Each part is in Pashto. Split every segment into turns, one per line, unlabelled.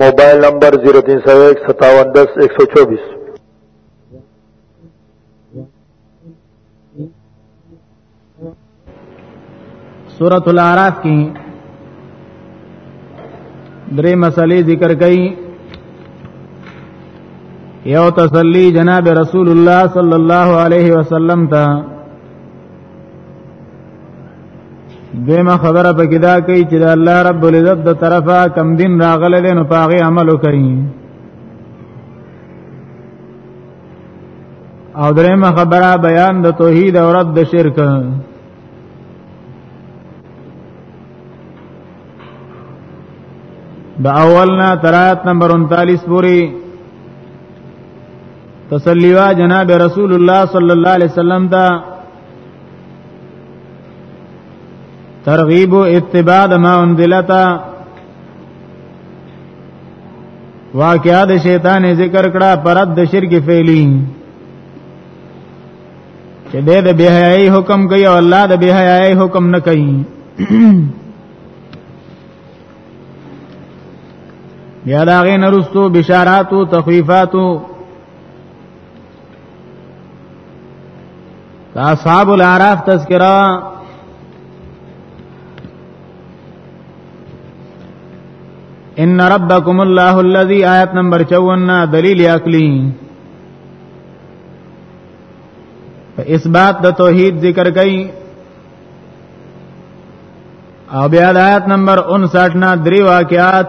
موبایل نمبر 03015710124
سورۃ الاعراف کې درې مسلې ذکر کړي یو تسلی جناب رسول الله صلی الله علیه وسلم ته دیمه خبره پکې دا کوي چې د الله رب العزت د طرفه کم دین راغله دین په هغه عمل وکړي او درېمه خبره بیان د توحید او رد د شرک د اولنا ترات نمبر 39 پوری تسلیوا جناب رسول الله صلی الله علیه وسلم ته ترغیب اتباع د ما انزلتا واقعا د شیطان ذکر کړه پرد د شرک فعلی چې دې د بهایي حکم کوي او الله د بهایي حکم نه کوي بیا دا غي نرستو بشاراتو تخویفاتو دا اصحاب العراف تذکرہ ان ربکم الله الذی آیت نمبر 54 دلیل عقلی په اثبات د توحید ذکر کړي او بیا آیت نمبر 59 نا دری واقعات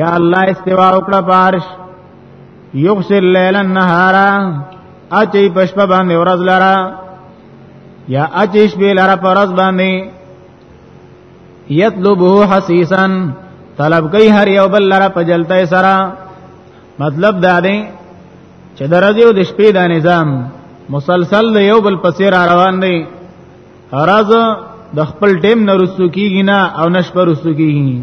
یا الله استوا وکړه بارش یغسل الليل النهار اچي پشپ باندې ورځ لرا یا اچي شپې لرا پرځ باندې یطلبه حسیسا طلب کوي هر یو بل لرا په جلته سره مطلب دا دی چې درځي او د شپې دا نظام مسلسل د یو بل پسې را روان دی راز د خپل ټیم نه رسو کیږي نه او نشپه رسو کیږي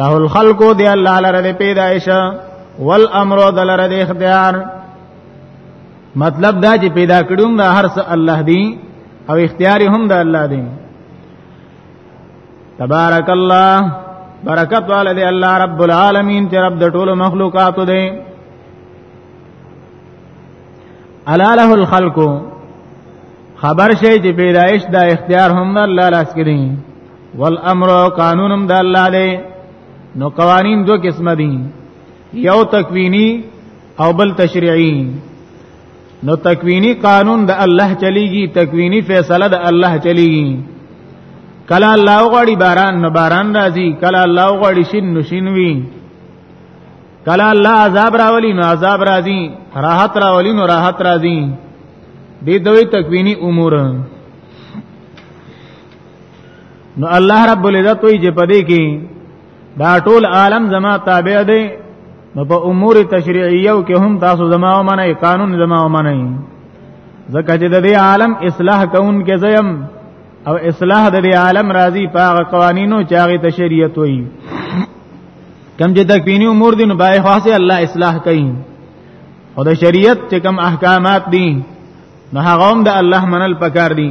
له الخلق دی الله لره د پیدایش والامر د لره د اختیار مطلب دا چې پیدا کړوم دا هر څه الله دی او اختیار هم د الله دی تبارک الله برکت والا دی الله رب العالمین چې رب د ټولو مخلوقاتو دی الا له الخلق خبر شي چې پیدایش دا اختیار هم الله لاس کې دی والامر قانونم د الله دی نو قوانین دو قسمه دي یو تکوینی او بل تشریعی نو تکوینی قانون د الله چلیږي تکوینی فیصله د الله چلیږي کله الله غواړي باران نو باران راځي کله الله غواړي شین نو شین وي کله الله عذاب راولي نو عذاب راځي راحت راولي نو راحت راځي دې دوی تکوینی امور نو الله رب العزت وی چې پدې کې دا ټول عالم زما تابع دی نو په امور تشریعیو کې هم تاسو زما ومنئ قانون زما ومنئ ځکه چې د دې عالم اصلاح کون کې زیم او اصلاح د دې عالم راضی په هغه قوانینو چې هغه ته شریعت وایي کم چې تکوینی امور دي نو بای خاصه الله اصلاح کوي او د شریعت چې کم احکامات دي نو هغه هم د الله منل پکار دي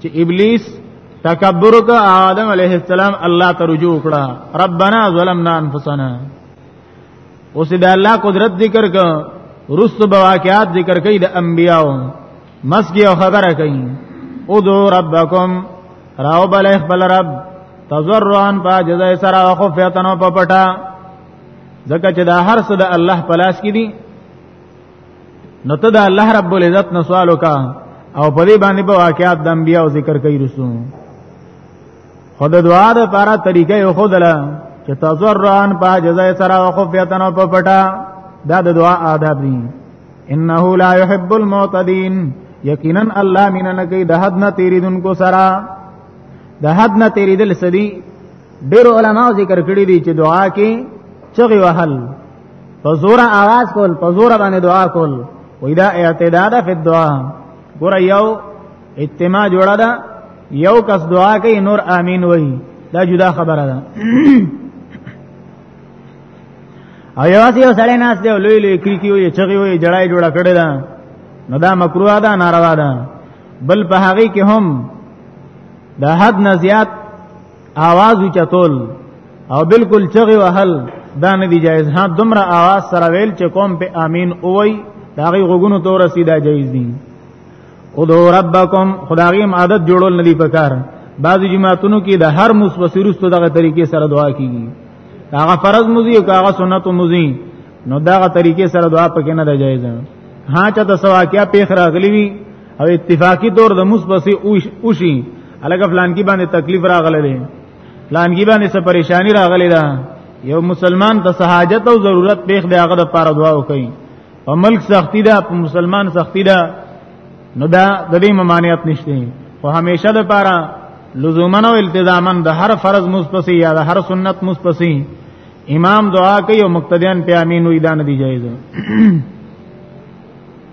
چې ابلیس تکبر کا آدم علیه السلام الله ته رجوع کړه ربنا ظلمنا انفسنا اوس د الله قدرت ذکر کا رست بواقعات ذکر کوي د انبیاو مسکی او خبره کوي ادو ربکم راو بل خپل رب تزرعن پا جزای سرا و خفیتنو پا پتا ځکه چې دا هر څه د الله پلاس کې دي نو ته د الله رب العزت نه سوال وکا او په دې باندې په واقعات د انبیا او ذکر کوي رسو خود دعا د پاره طریقې یو خودله چې تزرعن په جزای سره او خفیتن او په پټا دا د دعا آداب دي انه لا يحب المعتدين یقینا الله مینا نه کوي د حد نه تیریدونکو سره د حد نه تیریدل سدي ډېر علما ذکر کړی دي چې دعا کې چغي وهل په زور आवाज کول په زور باندې دعا کول وې دا اعتداد فی الدعاء ګور یو اجتماع جوړه ده یو کس دعا کوي نور امین وای دا جدا خبره ده او یو اسی یو سړی ناس دی لوی لوی کریکی وي چغي وي جړای جوړه کړی دا نو دا مکروه ده ناروا ده بل په هغه کې هم د حد نه زیات आवाज چتول او بالکل چغه وهل دا نه دی جایز ها دومره आवाज سره ویل چې قوم په امين اووي دا غي غوګونو تور سیدا جایز دي ادو ربکم خداغیم عادت جوړول ندی پکار بعضی جماعتونو کې د هر مسوسرستو دغه طریقې سره دعا کیږي هغه فرض مزي او هغه سنت مزي نو دغه طریقې سره دعا پکې نه دی جایز ها چا د سواکیا پیخ راغلی وی او اتفاقی طور د موس پسې اوشي الګ فلان کی باندې تکلیف راغله دي فلان کی باندې څه پریشانی راغله ده یو مسلمان ته سہاجت او ضرورت پیښ دی هغه د پاره دعا وکړي او ملک سختی ده په مسلمان سختی ده نو دا د دې ممانعت نشته خو همیشه د پاره لزومن او التزامن د هر فرض مصپسی یا د هر سنت مصپسی امام دعا کوي او مقتدیان په امین وې دان دی جایز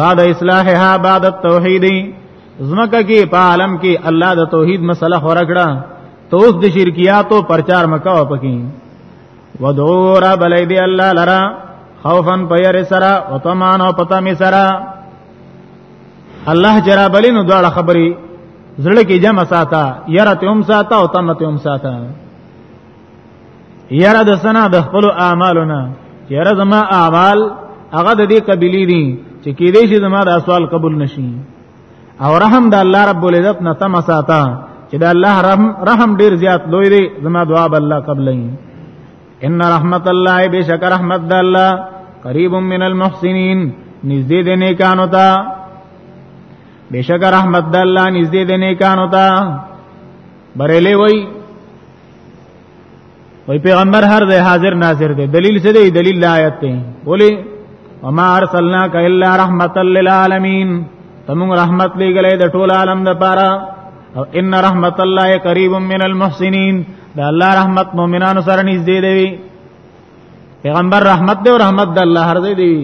بعد اصلاحها بعد التوحید زمکه کې په عالم کې الله د توحید مسله خورکړه ته اوس د شرکیاتو پرچار مکو پکې ودعو را بلې دی الله لرا خوفا پیر سرا او تمان او پتا می سرا الله جرا بلې نو دواړه خبرې زړه کې جمع ساته یره ته هم ساته او تم ته هم ساته یاره د سنا د خپل اعمالونه یاره زما اعمال هغه د دې قبلی دي چې کې دې شي زما د سوال قبول نشي او رحم د الله رب العزت نه تم ساته چې د الله رحم رحم ډیر زیات لوی دی زما دعا به الله قبلې ان رحمت الله بشک رحمت د الله قریب من المحسنین نږدې د نیکانو ته بشک رحمت د الله نږدې د نیکانو ته بریلې وای وای پیغمبر هر ځای حاضر ناظر دی دلیل څه دی دلیل آیت دی ولی وما ارسلناک الا رحمتا للعالمین تمون رحمت لګلې د ټول عالم د پاره او ان رحمت الله قریب من المحسنین دا الله رحمت مؤمنانو سره نږدې دی پیغمبر رحمت دی او رحمت د الله هر ځای دی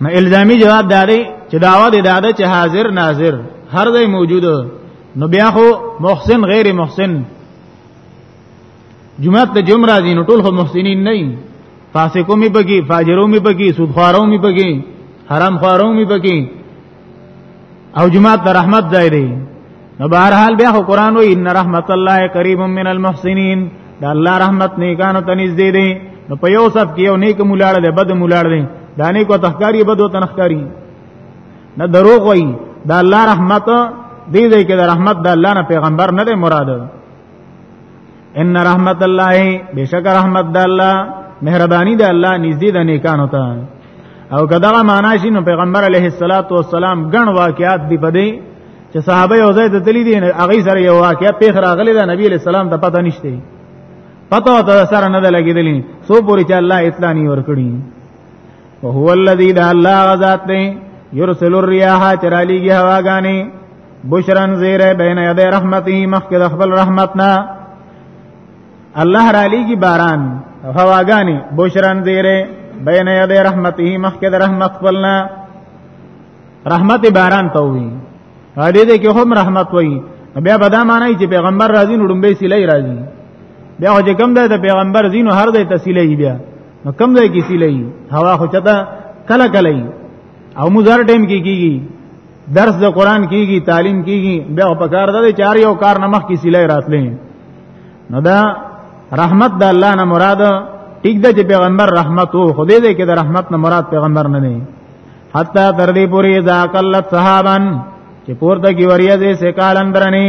نو الزامی جواب داري چې داوا دی داده چې حاضر ناظر هر ځای موجود نو بیا خو محسن غیر محسن جمعه ته جمعه راځي نو ټول خو محسنین نه وي فاسقو می بګي فاجرو می بګي سودخوارو می بګي حرام خوارو می بګي او جمعه ته رحمت ځای دی نو بهرحال بیا خو قران وی ان رحمت الله قریب من المحسنین دا الله رحمت نیکانو ته نږدې دی نو په یو صف کې یو نیک مولاړ دی بد مولاړ دی دا نیکو تخکاری بد وتنخکاری نه دروغ وای د الله رحمت دې دې کې د رحمت د الله نه پیغمبر نه دی مراد ان رحمت الله بشک رحمت د الله مهرباني د الله نږدې د نیکانو ته او کداغه معنا شي نو پیغمبر علیه الصلاۃ والسلام ګڼ واقعات دی پدې چې صحابه یو ځای ته تللی دي هغه سره یو واقعیا پیښ راغلی دا نبی علیہ السلام ته پته نشته پته ته سره نه لګیدلی سو پوری چې الله اطلاع نه ور کړی وهو الذي لا الله غزاد دی يرسل الرياح چرالیږي هواګانی بشرن زیره بین یدی رحمته مخک د خپل رحمتنا الله را لیږي باران هواګانی بشرن زیره بین یدی رحمته مخک د رحمت خپلنا رحمت باران ته وي هدي دې کې هم رحمت وي بیا به دا معنی چې پیغمبر راځي نو ډومبه سیلې راځي بیا چې کوم ده د پیغمبر زینو هر ځای تسیلې بیا نو کم ځای کې سی لای هوا خو چتا کله کله او مزار ټیم کې کیږي درس د قران کیږي تعلیم کیږي بیا په کار ده چار یو کار نمخ کې سی لای راتلې نو دا رحمت د الله نه مراد ټیک ده چې پیغمبر رحمت وو خو دې دې کې د رحمت نه مراد پیغمبر نه دی حتی تر دې پورې ذاکلت صحابن چې پورته کې وریځه سکالندرنی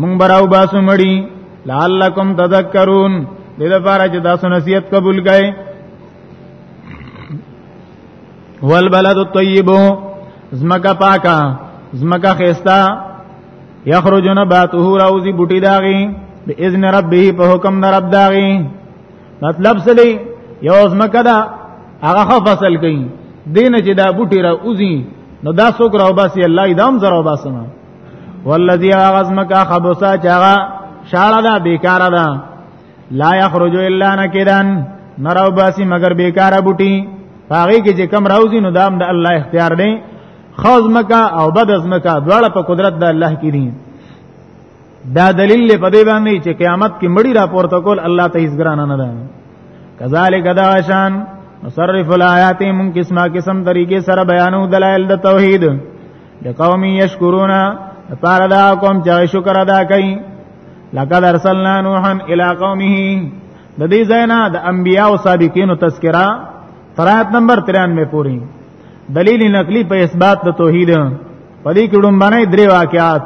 مونږ براو باسو مړی لعلکم تذکرون دې لپاره چې تاسو نصیحت قبول کړئ والبلد الطيب زمکا پاکا زمکا خيستا يخرج نباته راوزي بوټي داغي باذن ربه په حکم در رب داغي مطلب سلی یو زمکا دا هغه فصل کوي دین چې دا بوټي را اوزي نو دا څوک راو باسي الله دام زرا وباسنه والذي غزمک خبسا چاغه شاړه ده بیکار ده لا یخرج الا نکدن نراو باسی مگر بیکار بوټي هغه کې چې کم راوځي نو دام د دا الله اختیار دی خوز مکا او بد از مکا دواړه په قدرت د الله کې دي دا دلیل په دې باندې چې قیامت کې مړی راپورته کول الله ته هیڅ ګرانه نه ده کذالک داشان نصرف الایات من قسمه قسم طریقې سره بیانو دلایل د توحید لقوم یشکرون لپاره دا قوم چې شکر ادا کوي لقد ارسلنا نوحا الى قومه د دې زینا د انبیا او سابقینو تذکرہ فرایت نمبر 93 پوری دلیل نقلی په اثبات د توحید په دې کې ډومبنه درې واقعات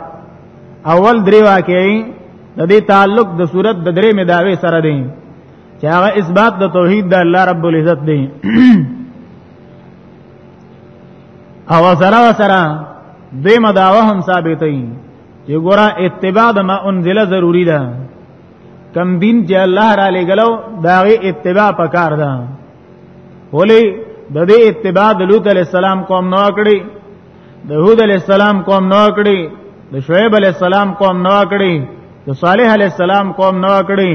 اول درې واقعي د دې تعلق د صورت د درې مداوي سره دی چې هغه اثبات د توحید د الله رب العزت دی او سره سره دې مداوه هم ثابتې چې ګوره اتباع د ما انزل ضروری ده کم دین چې الله را لګلو داغه اتباع پکار ده ولی د دې اتباع د لوط علی السلام قوم نو کړی د هود علی السلام قوم نو کړی د شعیب علی السلام قوم نو کړی د صالح علی السلام قوم نو کړی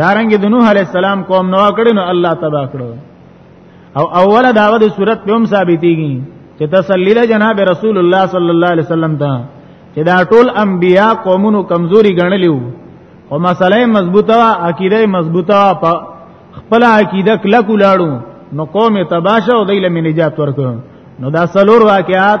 دارنګ د نوح علی السلام قوم نو کړی نو الله تبا کړو او اوله داوه د صورت په هم ثابتېږي چې تسلی ده جناب رسول الله صلی الله علیه وسلم ته چې دا ټول انبیا قومونو کمزوري ګڼلیو او مسله مضبوطه وا عقیده مضبوطه وا خپل عقیده کله کولاړو نو قوم تباشه او دیله منجات ورکو نو دا سلور واقعات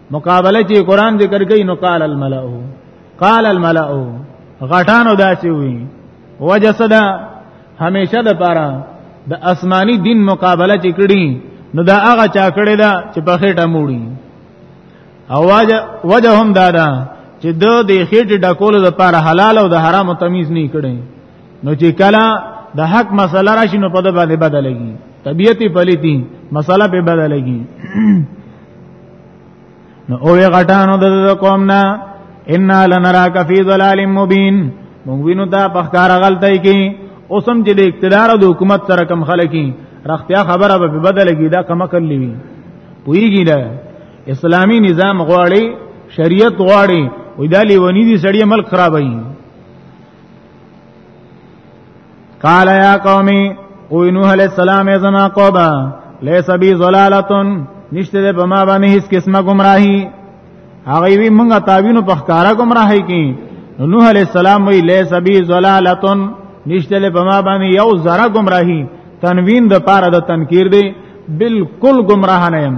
مقابله چې قران ذکر کوي نو قال الملأ قال الملأ غټانو داسې وي وجسد همیشه د پاره د آسمانی دین مقابله چې کړي نو دا هغه چا کړي دا چې په خېټه موړي او وجه هم دادا چې د دې خېټه ډکول د پاره حلال او د حرام تمیز نه کړي نو چې کله د حق مسله راشي نو په دې باندې بدلږي طبيعتي پليتي مسله به بدلږي نو او غټانو د قوم نه ان لنراک فی ضلال مبین موږ وینو دا په ښکار غلطی کی اوسم چې د اقتدار او د حکومت سره کم خلکی رختیا خبره به بدلږي دا کما کلی وی پویږي دا اسلامی نظام غواړي شریعت غواړي وې دا لیونی دي سړی ملک خرابوي قال يا قومي او نوح عليه السلام زما قوبا ليس بي ضلالتون نشته ده په ما باندې هیڅ قسمه گمراهي هغه وی مونږه تاوینو په ښکارا گمراهي کی نوح عليه السلام وی ليس بي ضلالتون نشته ده په ما باندې یو ذره گمراهي تنوین د پاره د تنکیر دی بالکل گمراه نه يم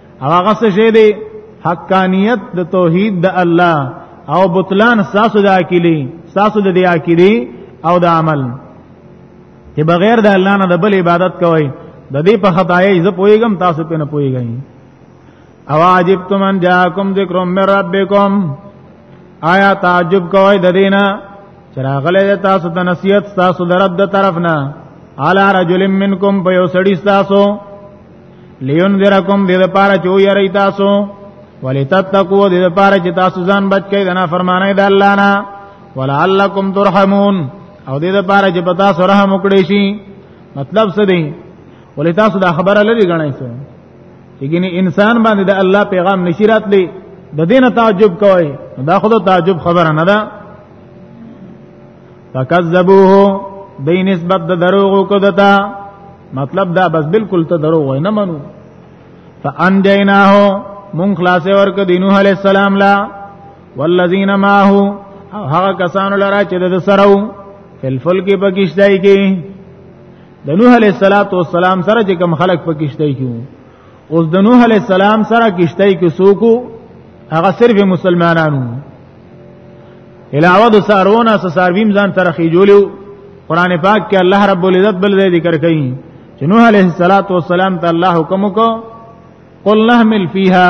او هغه څه شی دی حقانیت د توحید د الله او بطلان ساسو د عقیلی ساسو د دی عقیلی او د عمل چې بغیر د الله نه د بل عبادت کوي د دې په خدای ز پويګم تاسو په نه پويګئ او عجب تم ان جاءکم ذکر من ربکم آیا تعجب کوي د دینه چراغله تاسو ته نصیحت تاسو درب د طرف نه علی رجل منکم په یو سړی تاسو لینذرکم دې لپاره چې یری تاسو ولتتقوا دې لپاره چې تاسو ځان بچ کړئ د نافرمانی د الله نه ولعلکم ترحمون او دې لپاره چې پتا سره رحم وکړي شي مطلب څه دی ولې تاسو دا خبره لري غنئ څه یګینه انسان باندې د الله پیغام نشیرات لې د دینه تعجب کوي دا خود تعجب خبره نه ده فکذبوه دې نسبت د دروغ کو دتا مطلب دا بس بالکل ته دروغ نه منو فانجیناه مون خلاص ورک دینو علی السلام لا والذین معه او هغه کسانو لرا چې د سره فل فل کې پکشتای کې د نوح علی السلام سره چې کم خلق پکشتای کې اوس د نوح علی السلام سره کشتای کې سوکو هغه صرف مسلمانانو علاوه د سارونه سارویم ځان ترخی جوړو قران پاک کې الله رب العزت بل ځای ذکر کوي چې نوح علیه الصلاۃ والسلام ته الله حکم وکړ قل نحمل فیها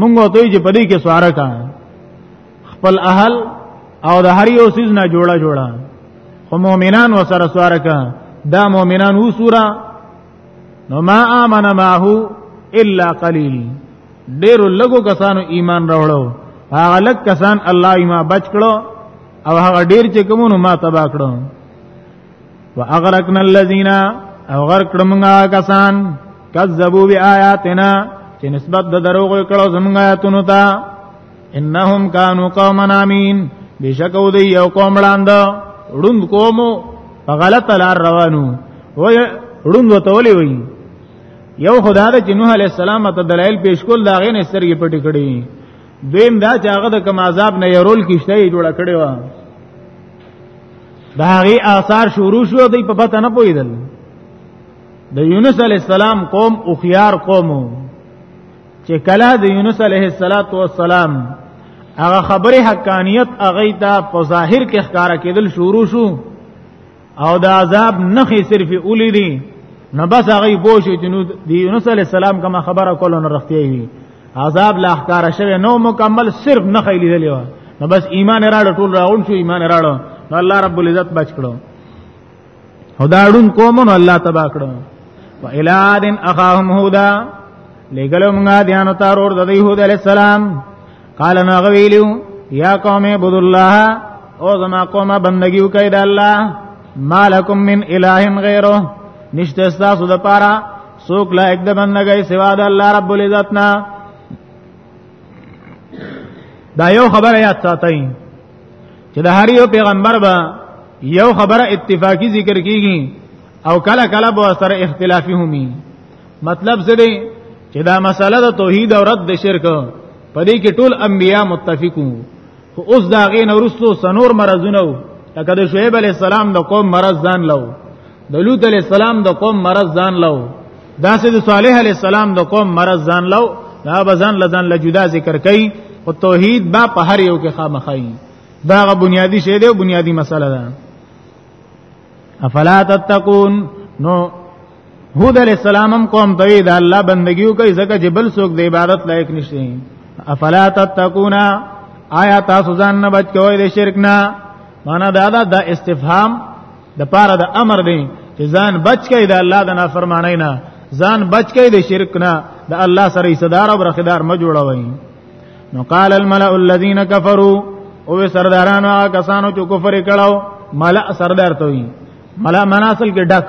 مونږ ته چې پدې کې سواره کا خپل اهل او د هر یو سیز نه جوړه جوړه خو مؤمنان وسره سواره کا دا مؤمنان وسوره نو ما امن معه الا قليل ډېر لګو کسانو ایمان راوړو هغه لګ کسان الله یې ما بچ کړو او هغه ډېر چې کومونو ما تبا کړو واغرقنا الذين او غرق کړمغه کسان کذبوا بیااتنا چې نسبت د دروغ کړو زمغه آیاتونو ته انهم كانوا قوما امين بشکو دی یو قوم لاند ړوند قوم په غلط لار روانو وای ړوند وته ولي وای یو خدا د جنوح علی السلام ته دلایل پیش کول دا غین سترګې پټې کړې دویم دا چې هغه د کم عذاب نه يرول کیشته یې جوړ کړی و دا غي آثار شروع شو دی په پته نه پویدل د یونس علی السلام قوم او خيار قومو چې کله د یونس علیه السلام هغه خبره حقانیت هغه ته په ظاهر کې ښکارا کېدل شروع شو او د عذاب نخې صرف اولی دي نو بس هغه بوشي چې نو د یونس علیه السلام کوم خبره کول نه رختي وي عذاب لا ښکارا شوی نو مکمل صرف نخې لیدلې و نو بس ایمان راړ ټول راول شو ایمان راړ نو الله رب العزت بچ کړو او دا اړون قومونو الله تبا کړو و الادن اخاهم هودا لګلو موږ دیانو تر اور د یهود علی السلام قال نو غویلو یا قوم عبد الله او زما قوم بندگیو کوي د الله مالکم من اله غیره نشته تاسو د پاره سوک لایک د بندګۍ سوا د الله رب العزت نه دا یو خبره یاد ساتئ چې د هر یو پیغمبر به یو خبره اتفاقی ذکر کیږي او کله کله به سره اختلافي همي مطلب څه دی چې دا مسله د توحید او رد شرک په دې کې ټول انبیا متفقو خو اوس دا غي نورستو سنور مرزونه لکه د شعیب علی السلام د قوم مرز ځان لو د لوط علی السلام د قوم مرز ځان لو دا سه د صالح علی السلام د قوم مرز ځان لو دا بزن لزن له جدا ذکر کئ او توحید با په هر یو کې خامخای دا غ بنیادی شی دی بنیادی مسله ده افلا تتقون نو هود علی السلام هم قوم ته د الله بندگیو کوي ځکه چې بل څوک د عبادت لایق نشته افلا تتقون آیا تاسو ځان نه بچ کوئ د شرک نه معنا دا دا د استفهام د پاره د امر دی چې ځان بچ کړئ د الله د نافرمانی نه ځان بچ کړئ د شرک نه د الله سره صدار او برخدار ما جوړوي نو قال الملأ الذين كفروا او سردارانو کسانو چې کفر کړهو ملأ سردار ته وي ملأ مناسل کې ډک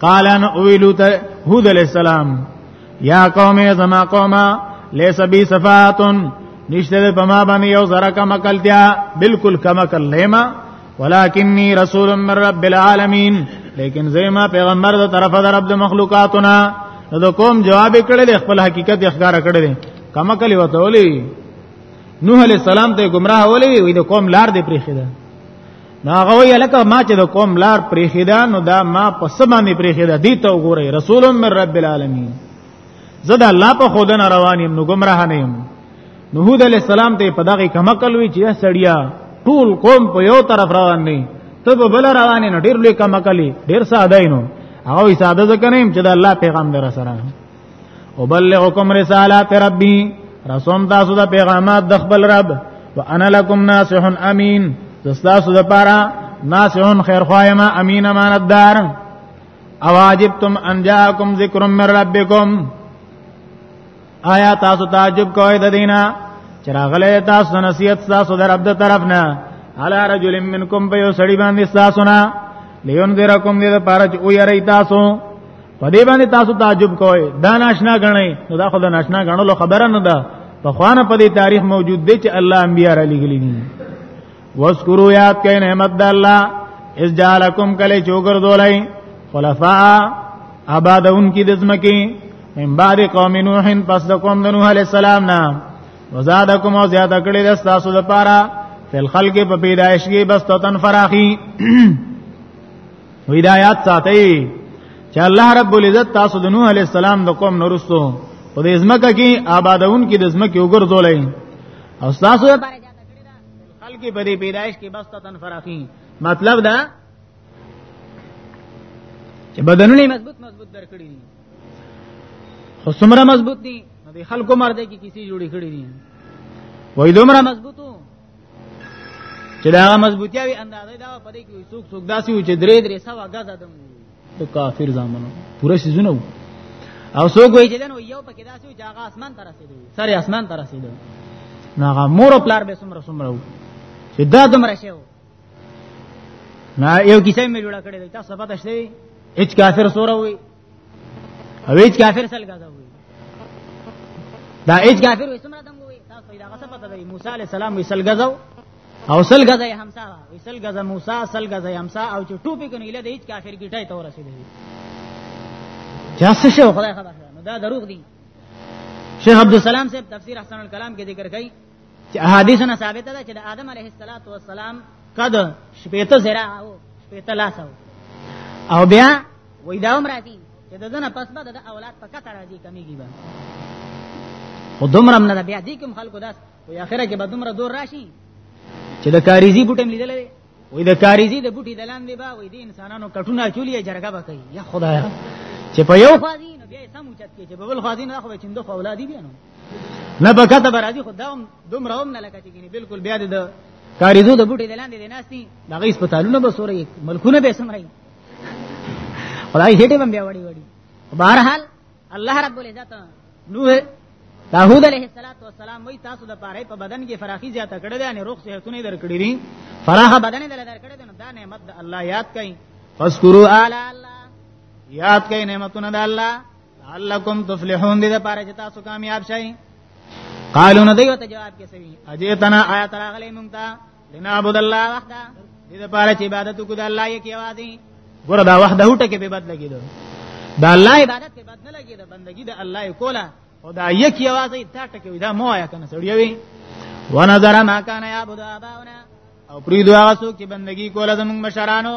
قال ان اویلو ته هود علیہ السلام یا قوم زما قوما لیس بی صفاتن نشته په ما باندې یو زره کم عقل دی بالکل کم عقل لیما ولکنی رسول من رب العالمین لیکن زما پیغمبر د طرفه د رب د مخلوقاتنا نو کوم جواب کړل خپل حقیقت ښکارا کړل کم عقل وته ولی نوح علیہ السلام ته گمراه ولی وی د قوم لار دی پریخه ده ناغه وی لکه ما چې د قوم لار پریخیدا نو دا ما په سبانه پریخیدا دی ته وګوره رسول من رب العالمین زه د الله په خودنه روان یم نو گمراه نه یم نو هود علی السلام ته په دغه کمکل وی چې سړیا ټول قوم په یو طرف روان نه ته په بل روان نه ډیر لوی کمکلی ډیر ساده نو هغه ساده ځکه نه چې د الله پیغام در سره وبلغکم رسالات ربی رسوم تاسو د پیغامات د خپل رب وانا لکم ناصح امین تاسو د پاره ناصح خیر خوایم امین امانتدار اواجبتم ان جاءکم ذکر من ربکم آیا تاسو تعجب کوئ د دینه چراغله تاسو نصیحت تاسو در رب د طرف نه علی رجل منکم په یو سړی باندې تاسو نه لیون ذرکم دې لپاره چې او یری تاسو په دې باندې تاسو تعجب کوئ دا ناشنا غنئ نو دا خو دا ناشنا غنلو خبره نه ده په خوانه په دې تاریخ موجود دی چې الله انبیاء را لګلی دي واسکرو یاد کئ نعمت د الله اس جالکم کله چوګر دولای خلفاء آبادون کی دزمکی من بعد قوم نوح پس د قوم د نوح علی السلام نا وزادکم او زیاده کړی د تاسو د پاره فل خلق په پیدایش کې بس تن فراخی هدایت ساتي چې الله رب العزت تاسو د نوح علی السلام د قوم نورستو په دې ځمکه کې آبادون کې د ځمکې وګرځولې او تاسو لپاره خلک په دې پیدایش کې بس تن فراخي مطلب دا چې بدنونه مضبوط مضبوط درکړي دي خو څومره مضبوط دي د خلکو مرده کې کسی جوړی کړی دي وای دومره مضبوطو چې دا مضبوطی وي اندازې دا په دې کې څوک څوک داسې و چې درې درې سوا غزه دم د کافر زامنو پوره سيزونه وو او څوک وایي چې نو یو پکې داسې و چې هغه اسمان ته رسیدو سره اسمان ته رسیدو نو هغه مور او پلار به سمره سمره وو چې دا دومره شی وو نه یو کیسه مې جوړه کړې ده تاسو پته شته هیڅ کافر سوره وي او هیڅ کافر سل غزا وي دا هیڅ کافر وي سمره دم وي تاسو دا غصه پته دی موسی عليه السلام وي سل غزا او سل غزا یې همسا وي سل غزا موسی سل غزا یې همسا او چې ټوپی کنه اله د هیڅ کافر کیټای ته ورسېدلی چا څه شو خدای خبر دا دروغ دي شیخ عبد السلام صاحب تفسیر احسن الکلام کې ذکر کړي چې احادیثونه ثابت ده چې د آدم علیه السلام قد شپېته زرا او شپېته لاس او بیا وای دا هم راځي چې د دنه پس به د اولاد په کته راځي کمیږي به خو دومره هم نه بیا دي کوم خلکو داس وای اخره کې به دومره دور راشي چې د کاریزي بوټم لیدل دی وای د کاریزي د بوټي دلان دی با وای د انسانانو کټونه چولې جرګه به کوي یا خدایا چې په یو خازي نو بیا سم اوچت کې چې په بل خازي نه خو چندو اولادي بیا نو نه بکا ته برازي خو دا هم دومره هم نه لکه چې ګني بالکل بیا د کاریزو د بوټي دلاندې د ناشتي د غي سپتالونه به سورې ملکونه به سمای خدای هټه هم بیا وړي وړي بهر حال الله رب العزت نوح داوود علیه السلام وی تاسو د پاره په بدن کې فراخي زیاته کړې ده نه روغ صحتونه درکړې دي فراخ بدن دل درکړې ده دا نعمت د الله یاد کړئ فذكروا آل الله یاد کړئ نعمتونه د الله لعلکم تفلحون دې لپاره چې تاسو کامیاب شئ قالو نه دیو ته جواب کې سوي اجیتنا آیات راغلی مونږ ته لنعبد الله وحده دې لپاره چې عبادت وکړو د الله یې کې وادي ګور دا وحده ټکه به بد لګیدو دا الله عبادت به بد نه لګیدو بندگی د الله کوله او دا یک یوازې تا ټکه دا مو آیا کنه سړی وي ونظر ما کان یعبد اباؤنا او پریدو هغه څوک چې بندگی کوله زموږ مشرانو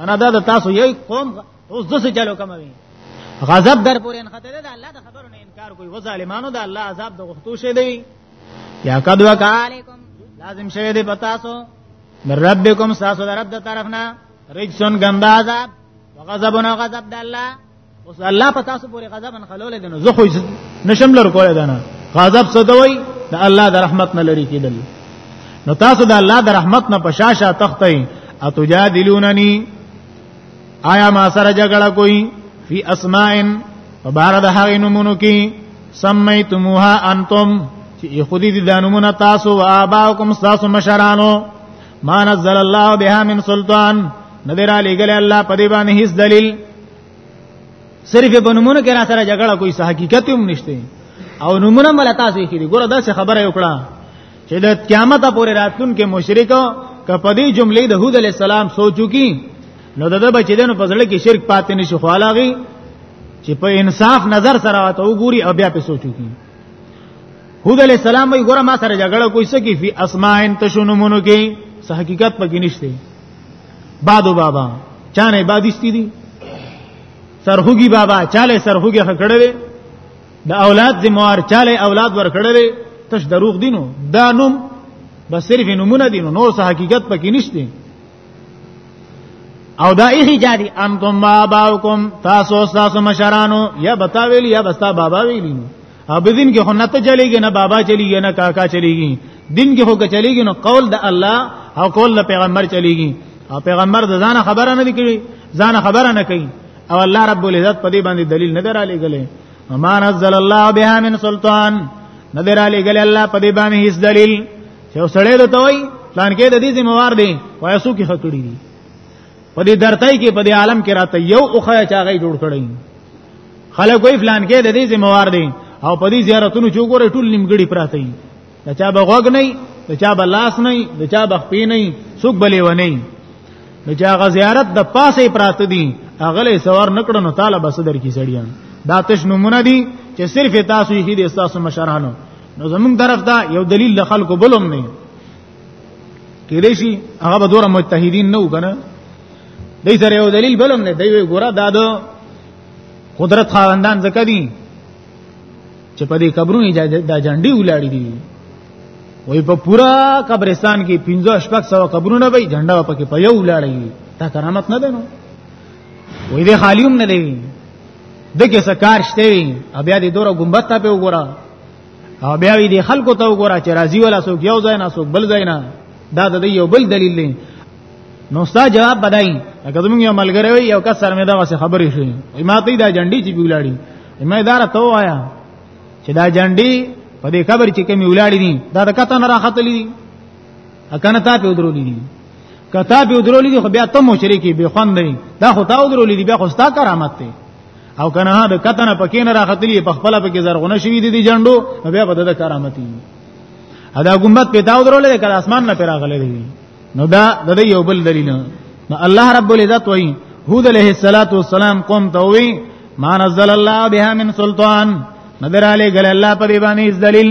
انا دا تاسو یو قوم اوس دسه چلو کوم وی غضب در پورې ان خطر ده الله د خبرو نه انکار کوي و ظالمانو ده الله عذاب د غختو شه دی یا قد وکالیکم لازم شه دی پتا سو من ربکم ساسو در رب د طرفنا رجسن غندا عذاب وغضبنا غضب د الله اوس الله په تاسو پورې غضب ان خلول دي نو زه خو نشم لر کولای دنه غضب څه دوی د الله د رحمت نه لري کېدل نو تاسو د الله د رحمت نه پشاشه تختئ اتجادلونني آیا ما سره جګړه کوي فی اسماء فبار د هغه نمونو کې سمیتموها انتم چې خودی د نمونه تاسو او اباکم تاسو مشرانو ما نزل الله بها من سلطان ندر علی گل الله په دی باندې هیڅ دلیل صرف په نمونه کې را سره جګړه کوي صحیح حقیقت هم نشته او نمونه مل تاسو یې کړی ګوره دا څه خبره یو کړه چې د قیامت پورې راتلون کې مشرک کپدی جملې د هود علی السلام سوچو کی نو دغه بچی دنو پزړه کې شرک پاتې نشي خوالاغي چې په انصاف نظر سره ته وګوري او بیا په سوچو کی هود علی السلام وی ګوره ما سره جګړه کوي سکی فی اسماءن تشنمونو کې صح حقیقت پکې نشته بادو بابا چانه بادستی دي سرهوګي بابا چاله سرهوګي خکړوي د اولاد ذمہوار چاله اولاد ور کړوي تش دروغ دینو دا نوم بس صرف نمونه دینو نور صح حقیقت پکې نشته او دا ایخی جادی انتم باباوکم تاسو تاسو مشرانو یا بتا ویلی یا بستا بابا ویلی اب دین کې خو نه ته چلیږي نه بابا چلیږي نه کاکا چلیږي دین کې خو که چلیږي نو قول د الله او قول د پیغمبر چلیږي او پیغمبر د ځان خبره نه کوي ځان خبره نه کوي او الله رب العزت په دې باندې دلیل نه درالې غلې امان نزل الله بها من سلطان نه درالې غلې الله په دې باندې هیڅ دلیل یو سړی د توي پلان کې د دې ذمہوار دی وای سو کې خکړی دی په دې درتای کې په دې عالم کې راته یو اوخه چاغې جوړ کړی خلک وای پلان کې د دې ذمہوار دی او په دې زیارتونو چې وګوره ټول نیمګړي پراته دي دا چا به غوګ نه دا چا به لاس نه دا چا به خپې نه څوک بلې و نه نو چې هغه زیارت د پاسه پراته دي هغه له سوار نکړو نو طالب صدر کی سړیان دا تش نمونه دي چې صرف تاسو یې دي تاسو مشرانو نو زمونږ طرف دا یو دلیل د خلکو بلوم نه کېدې شي هغه به دوره متحدین نه وکنه دای سره یو دلیل بلوم نه دی ګوره دا د قدرت خاوندان زکه دي چې په دې قبرونو اجازه د جنډي ولاړې دي وای په پورا قبرستان کې 15 شپږ سو قبرونه به جنډا پکې په یو ولاړې تا کرامت نه ده نو وې دې خالیوم نه دی دغه سکار شته وي بیا دې دوره ګمبت ته وګوره او بیا دې خلکو ته وګوره چې راضي ولا سو یو ځای نه سو بل ځای نه دا د یو بل دلیل دی نو ستا جواب بدای لکه زمونږ یو ملګری وي یو کس سره مې دا وسه خبرې شوې ما ته دا جنډي چې ولاړی ما اداره ته وایا چې دا جنډي په دې خبر چې کومې ولاړې دي دا د کته نه راخته لیدي اکنه تا په درولې دي کتا په درولې دي خو بیا ته مشرکی به خوان نه دا خو تا درولې دي بیا خو ستا کرامت ته او کنه ها د کتنه پکې نه راختلی په خپل پکې زرغونه شوی دي دي جنډو بیا په د کرامت دي ادا ګمبت په تا درولې کله اسمان نه پیراغلې دي نو دا د دې یو بل دلیل نو الله رب العزت وایي هود علیہ الصلات والسلام قوم ته وی ما نزل الله بها من سلطان نظر علی گل الله په دی باندې دلیل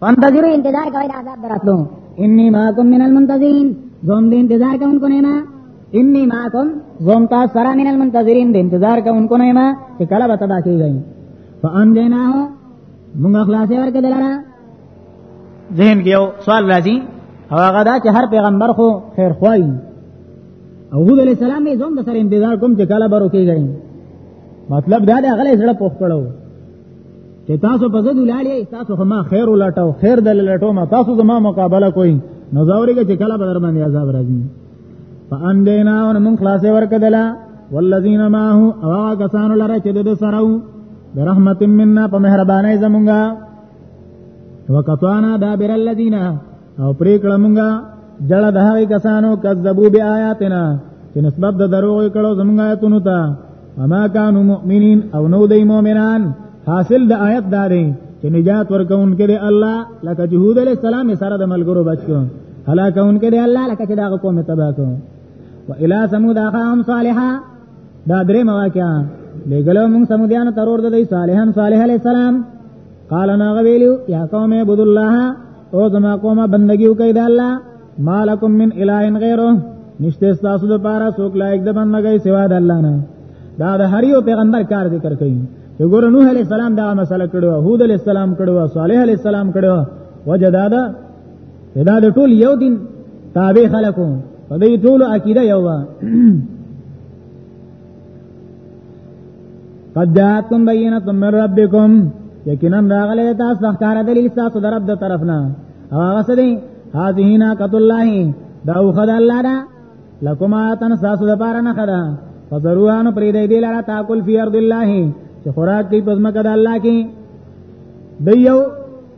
فانتظروا انتظار کوي د عذاب دراتلو انی ماکم من المنتظرین زوم دې انتظار کوونکو نه ما انی ماکم زوم تاسو سره من المنتظرین دې انتظار کوونکو نه ما چې کله به تبا کیږي فانجناه موږ خلاصې ورکړه دلاره ذهن کې یو سوال راځي او هغه دا چې هر پیغمبر خو خیر خوای او هو علی السلام یې زوم د سره انتظار کوم چې کله به روکیږي مطلب دا دی هغه زړه پوښتلو چې تاسو په زړه لاړې تاسو هم خیر ولټاو خیر دل لټو ما تاسو زما مقابله کوئ نو زاوريږي چې کله بدر باندې عذاب راځي فاندینا ان من خلاصې ورکدلا والذین معه او کسان لره چې د سره برحمت مننا په مهرباني زمونږه وکتوانا دابر الذین او پرې کړه مونږه جړه د هغه کسانو کذبو بیا آیاتنا چې نسبت د دروغ کړو زمونږ آیاتونو ته اما کانوا مؤمنین او نو دی مؤمنان حاصل د آیت داري چې نجات ورکون کړي الله لکه جهود علی السلام سره د ملګرو بچو هلاکون کړي الله لکه چې دا قوم تبا کو و الی ثمود اخاهم صالحا دا درې مواقعا لګلو موږ سمودیان ترور د صالحان صالح علی السلام قال انا غویلو یا قوم عبد الله او زما قومه بندگی وکړئ د الله مالکم من اله غیره نشته تاسو د پاره څوک لایق د بندګۍ سوا د الله نه دا د هر یو پیغمبر کار ذکر کوي وګوره نوح علی السلام دا مسله کړو هود علی السلام کړو صالح علی السلام کړو وجدا دا دا د ټول یو دین تابع خلکو په دې ټول عقیده یو قد جاءتم بینه من ربکم یقینا راغله تاسو ښکار دلیل تاسو درب د طرفنا او هغه څه دی هذه ناقۃ الله دا او خدای الله دا لکما تن تاسو د پاره نه خدا فزروان پرې دی دی لاره تاکل فی ارض الله چې خوراک دی پزما کده الله کې د یو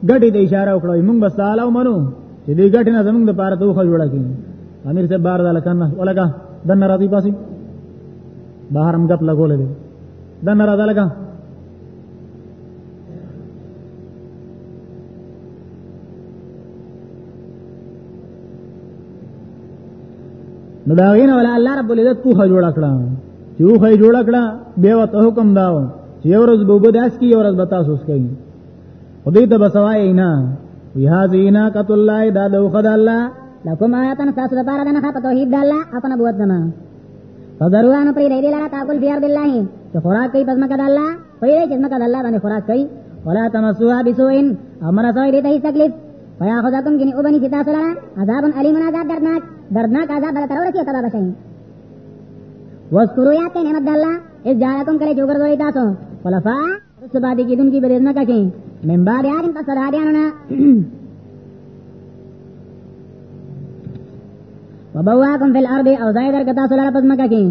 ګټې د اشاره وکړه موږ بس تعالی ومنو چې دې ګټې نه زمونږ د پاره دوخه جوړه کړي امیر صاحب بار دل کنه ولګه دنه راځي پاسي بهر هم غپ لګولې دي دنه راځه لګه نو دا غینه ولا الله رب العزت کوه جوړ کړه چې وخه جوړ کړه به وته حکم داو چې ورځ به بداس کی ورځ به تاسو کوي او دې ته بسوای نه وی هذه ناقۃ الله دا د خد الله
لکم آیاتن تاسو لپاره دنه په توحید د الله او په نبوت دنه فزروان پرې دې لاره تاکل بیا د الله
چې خوراک کوي پس مکه د الله پرې دې چې مکه د الله باندې خوراک کوي ولا تمسوها بسوئن امر سوئ دې ته تکلیف فیا خذکم جنې وبني چې تاسو لاره
عذاب الیم عذاب دردناک دردناک عذاب بل تر ورسې تبا بشئ
واذکروا
یاد کړئ نعمت الله اس جعلکم کله جوګر دوی تاسو
خلفا رس بعد کی دن کی بدر نه ککې
من بعد یارن پس راډیانونه
وبواکم فی الارض او زائد ورک تاسو لپاره پس مکه کې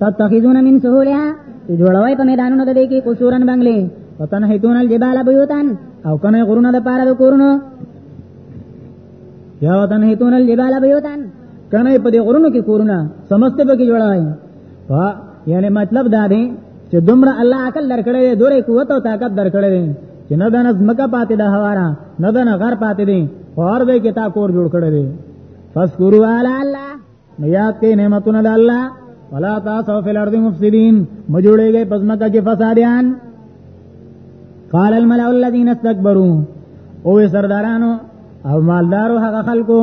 تتخذون من سهولها جوړوي په میدانونو د دې کې قصورن بنگلې وتنحتون الجبال بیوتن او کنه غرونه د پاره د کورونو یا وطن هیتون الجبال بیوتن کنه په دې غرونو کې کورونه سمسته به کې جوړای وا یعنی مطلب دا دی چې دومره الله عقل درکړې دی دوره قوت او طاقت درکړې دی چې نه دنس مکه پاتې د هوارا نه دن غر پاتې دی اور به کې تا کور جوړ کړې دی فذكروا علی الله نو یاد کې نعمتونه د الله ولا تاسو فی الارض مفسدین مجوړېږي پزماکه کې فسادیان قال الملأ الذين استكبروا او سردارانو او مالدارو هغه خلکو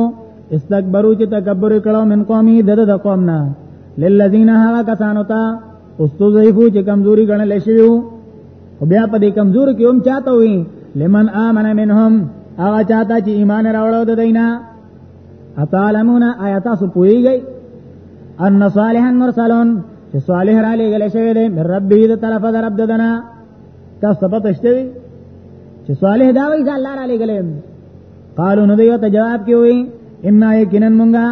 استكبروا چې تکبر کړو من قومي د د قوم نه للذین هغه کسانو ته استضعفوا چې کمزوري ګڼل شي او بیا په دې کمزور کې هم چاته وي لمن امن منهم هغه چاته چې ایمان راوړو د دینه اتعلمون آیات سو پویږي ان صالحا مرسلون چې صالح را لېږل شوی دی من ربه د طرفه د رب ددنه تاسو په تشته وي چې صالح دا وایي چې الله را لېږل قالو نو دیو ته جواب کې وي ان یقینا مونږه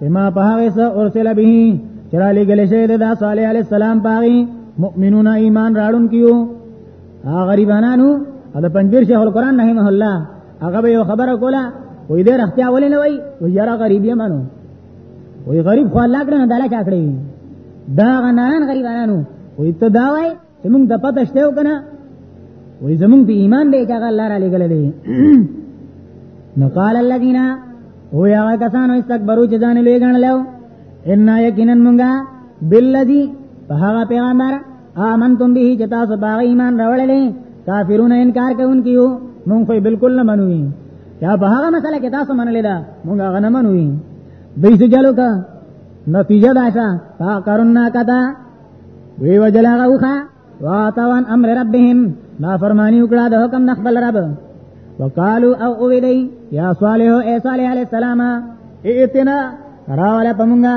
بما پهغه سره ارسل به چې را لېږل شوی دی دا صالح علی السلام پاغي مؤمنون ایمان راړون کیو هغه غریبانانو دا پنځیر شیخ القرآن رحمه الله هغه به یو خبره کوله وې دې رښتیا ولې نه وای و یاره غریب یې مانو وې غریب خو الله کړنه دلا چا کړی دا غنان غریبانو وې ته دا وای چې موږ د پته شته وکنه وې زمونږ په ایمان دې چې الله را لګل دي نو قال الذين هو یا کسانو استکبروا چې ځان لوی ګڼلو ان یقینا موږ بالذي په هغه پیغمبر آمنتم به چې تاسو باغ ایمان راوړلې کافرون انکار کوونکیو مونږ خو بالکل نه منوي یا په هغه مسله کې تاسو منلې ده مونږ هغه نه منوي دوی څه جلو کا نتیجه دا شا تا کرنا کتا وی وجلا غوخا واتوان امر ربهم نا فرمانی وکړه د حکم د خپل رب وقالو او او دی یا صالح او صالح علی السلام ایتنا راواله پمونګه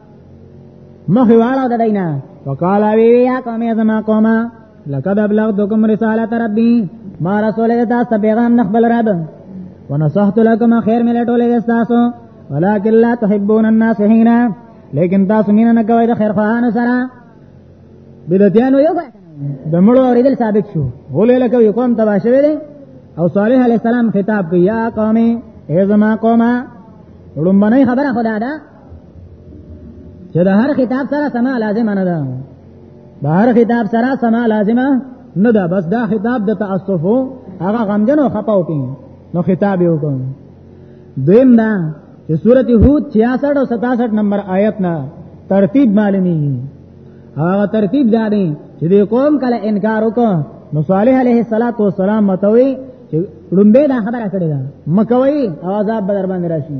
مخې واړه د دینا وقاله وی یا قوم یا زما قوما لقد ابلغتكم رساله ربي ما رسول تاسو پیغام نخبل رب ونصحت لكم خير ملي ټولې تاسو ولكن لا تحبون الناصحين لیکن تاسو مين نه کوي د خیر خواهانو سره بدعتانو یو د مړو اوریدل ثابت شو ولې لکه یو قوم تبا شوی دی او صالح علی السلام خطاب کوي یا قومي ای زما قومه لومبنه خبره خدا ده چې د هر خطاب سره سما لازم نه ده د هر خطاب سره سما لازم نه ده بس دا خطاب د تاسف هغه غمجن او خپاو کې نو خطاب یو کوم دویم دا چې سورته هود 66 او 67 نمبر آیت نه ترتیب معلومی هغه ترتیب دا دی چې د قوم کله انکار وکړ نو صالح علیه الصلاۃ والسلام متوي چې لومبه دا خبره کړې ده مکوي او عذاب بدر باندې راشي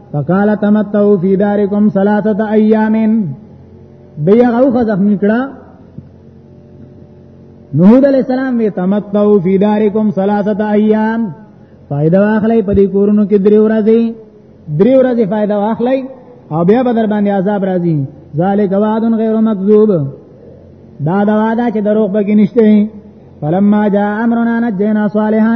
فقال تمتعوا في داركم ثلاثه ايام بیا او خزف نکړه نوح علیہ السلام وی تمتعوا في داركم ثلاثه ايام فائدہ واخلې په دې کورونو کې درې ورځې درې ورځې فائدہ واخلې او بیا به در باندې عذاب راځي ذالک وعد غیر مکذوب دا دا وعده چې دروغ به کې نشته فلما جاء امرنا نجینا صالحا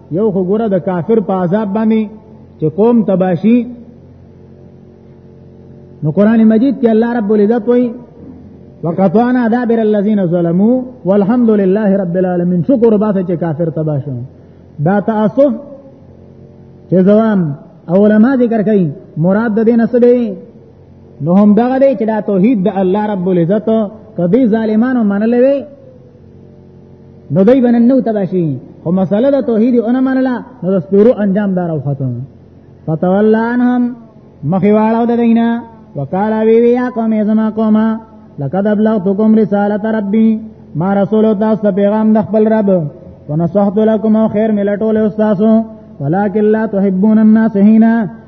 یو خو ګوره د کافر په عذاب باندې چې قوم تباشي نو قران مجید کې الله رب العزت وایي وقطعنا دابر الذين ظلموا والحمد لله رب العالمين شکر باسه چې کافر تباشو دا تاسف چې زوام او علما ذکر کوي مراد د دې نسبه نو هم دغه دی چې دا توحید د الله رب العزت کدی ظالمانو منلې وي نو دوی باندې نو تباشي خو مسله د توحید اون منله نو د سپیرو انجام دار او ختم فتولانهم مخیواړو د دینه وقالا وی وی یا قوم زما قوما لقد ابلغتكم رساله ربي ما رسول تاسو پیغام د خپل رب ونصحت لكم خير ملټول استاسو ولكن لا تحبون الناس هنا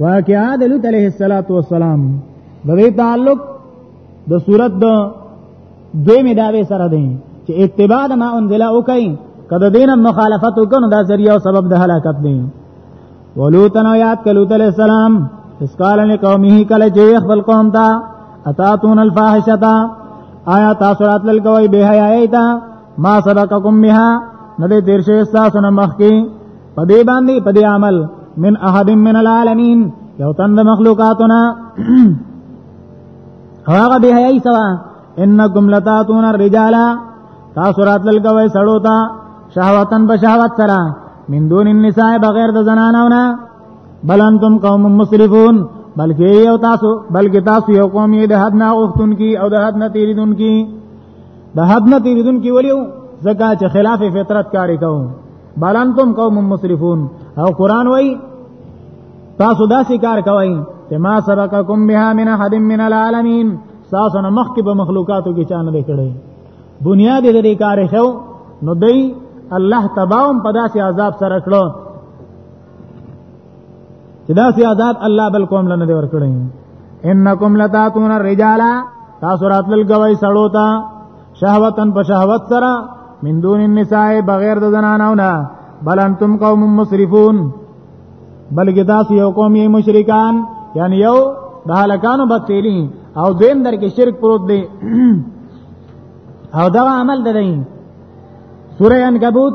واقعا د لوط علیه السلام د دې تعلق د صورت د دوی می داوی سره دی چې اتباع د ما انزل او کوي کله دین مخالفت وکړو دا ذریعہ او سبب د هلاکت دی ولوتن یاد کلوت علیہ السلام اس قال نے قومه کله چې خپل قوم ته اتاتون الفاحشتا آیا تاسو راتل کوي به حیاي ته ما سبقکم بها نه دې تیر شوی تاسو نه مخکې په دې باندې په دې عمل من احد من العالمین یو تند مخلوقاتنا هغه به هي سوا انکم لتاتون الرجال تاسو راتل کوي سړو ته شهوتن په شهوت سره من دون النساء بغیر د زنانو نه بل انتم قوم مسرفون بلکې یو تاسو بلکې تاسو یو قوم یې د حد نه اوختون کی او د حد نه تیریدون کی د حد نه تیریدون کې ولیو زکه چې خلاف فطرت کاری کوو بلانتم قوم مسرفون او قران وای تاسو داسې کار کوئ چې ما سبقکم بها من احد من العالمین تاسو نه مخکې په مخلوقاتو کې چانه لیکړي بنیاد دې کار شو نو دی الله تباهم پداسې عذاب سره کړو چې دا سي آزاد الله بل قوم لنه دی ورکړي انکم لتاتون الرجال تاسو راتل گوي سړو تا شهوتن په شهوت سره من دون النساء بغیر د زنانو نه بل انتم قوم مسرفون بلکې تاسو یو قوم یې مشرکان یعنی یو د هلکانو بکتیلی او دین در کې شرک پروت دی او دا عمل دی سوره انکبوت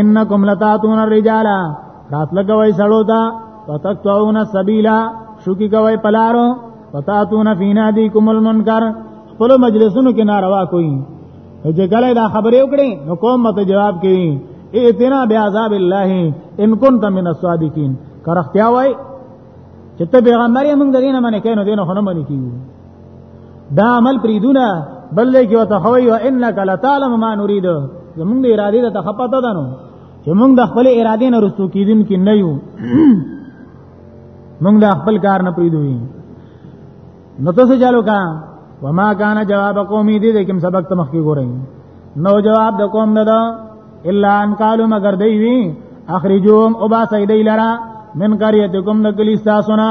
انکم لتاتون الرجال رات لګوي سړو ته وتقطعون السبيل شوکی کوي پلارو وتاتون فی نادیکم المنکر خپل مجلسونو کې ناروا کوي چې کله دا خبرې وکړي نو کوم مت جواب کوي اتنا بعذاب الله ان كنت من الصادقين کرختیا وای چې ته پیغمبر یې موږ دینه باندې کینو دینه خو نه باندې کیږي دا عمل پریدونه بل دی کې وته خوي او انک لتعلم ما نريد زمونږ د اراده ته خپته ده نو چې مونږ د خپل اراده نه رسو کیدون کې نه یو مونږ د خپل کار نه پریدوي نو تاسو چالو کا وما کان جواب قومي دې دې کوم سبق ته مخکې ګورئ نو جواب د قوم نه ده الا ان قالو مگر دی وی اخرجوم او با سیدی لرا من قریتکم نکلی استاسونا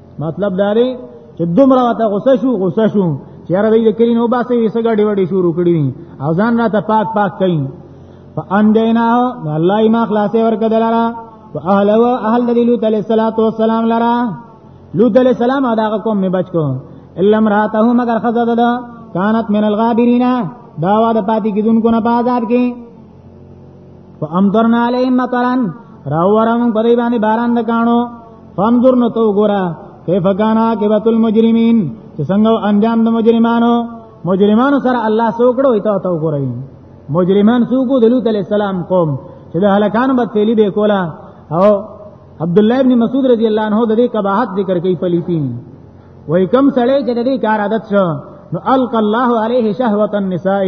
مطلب دا دی چې دومره ته غوسه شو غوسه شو چې یاره وی کړي نو باسي وسه غړي وړي شروع کړي او ځان راته پاک پاک کړي فاندینا الله ما خلاصې ورکړه دلاره واهله اهل دلیل تعالی صلوات و سلام لرا لوط علیہ السلام ادا کوم می بچ کو الا امراته مگر خزد دا کانت من الغابرین داوا د پاتې کیدونکو نه په عذاب کې فامدرنا علیهم مطرا راورم په دې باندې باران د کانو فامدر نو تو ګورا کیف کان عاقبت المجرمین چې څنګه انجام د مجرمانو مجرمانو سره الله سوکړو ایته تو ګورئ مجرمان سوکو د لوط علی السلام قوم چې د هلکانو بد فعلی به کولا او عبد الله ابن مسعود رضی الله عنه د دې کباحت ذکر کوي پلیتین وای کم سړی چې د دې کار عادت شو نو الق الله علیه شهوت النساء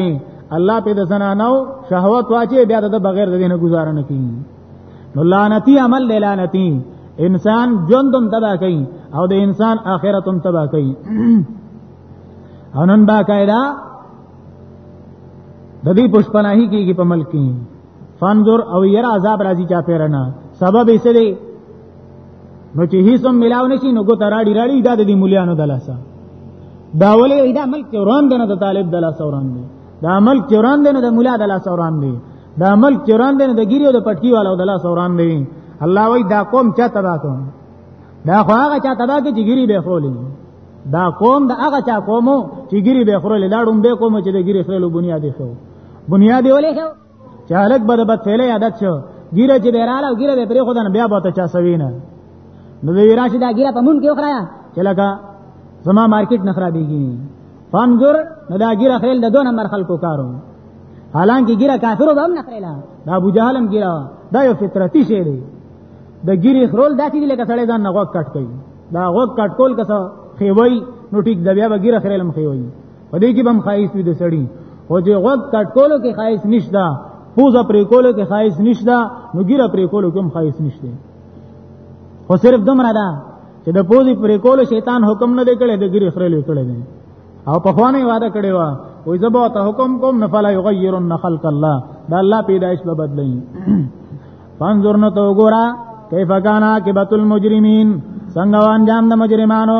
الله په د زنانو شهوت واچي بیا د بغیر د دینه گزاره نه کوي نو لعنتی عمل لعنتی انسان ژوندم تبا کوي او د انسان آخرتم تبا کوي او نن با قاعده د دې پښپناهي کیږي په ملک کې فانظر او ير عذاب راځي چا پیرنا سبب یې څه دی نو چې هیڅ هم ملاو نشي نو ګوت راړي راړي دا د دې مليانو د لاسه دا ولې دا ملک چوران دی نه د طالب د لاسه وران دی دا ملک چوران دی نه د مولا د لاسه وران دی دا ملک چوران دی نه د ګيري او د پټکی والو د لاسه وران دی الله وای دا قوم چا تبا کوم دا خو هغه چا تبا کې چې ګيري به خولې دا قوم د هغه چا قومو چې ګيري به خورلې دا ډوم به قوم چې د ګيري خېلو بنیادې شو بنیادې ولې شو چې هلک به د بدفعلۍ عادت شو ګیره چې به رااله او ګیره به پرې خدانه بیا به ته چا سوي نه نو وی راشي دا ګیره په مون کې وخرایا چې لکه زما مارکیټ نه خرابېږي فانظر نو دا ګیره خیل د دوه نمبر خلکو کارو حالانکه ګیره کافرو به هم نه خیلا دا ابو جهل هم ګیره دا یو فطرتي شی دی
د ګیری خرول داسې دی لکه سړی ځان نه غوږ کټ کوي دا غوږ کټ کول که څه خیوي نو ټیک د بیا به ګیره خیل هم خیوي په دې کې بم خایس وي د سړی او چې غوږ کټ کولو کې خایس نشته پوزه پرې کولو کې خایس نشته نو ګیره پرې کولو کې هم خایس نشته خو صرف دومره ده چې د پوزې پرې کولو شیطان حکم نه دی کړی د ګیره خرلې کړی دی او په خوانه وعده کړی و وې زبو ته حکم کوم نه فلا یغیرن خلق الله دا الله پیدائش به بدلای فانظر نو تو ګورا کیف کان عاقبت المجرمین څنګه انجام د مجرمانو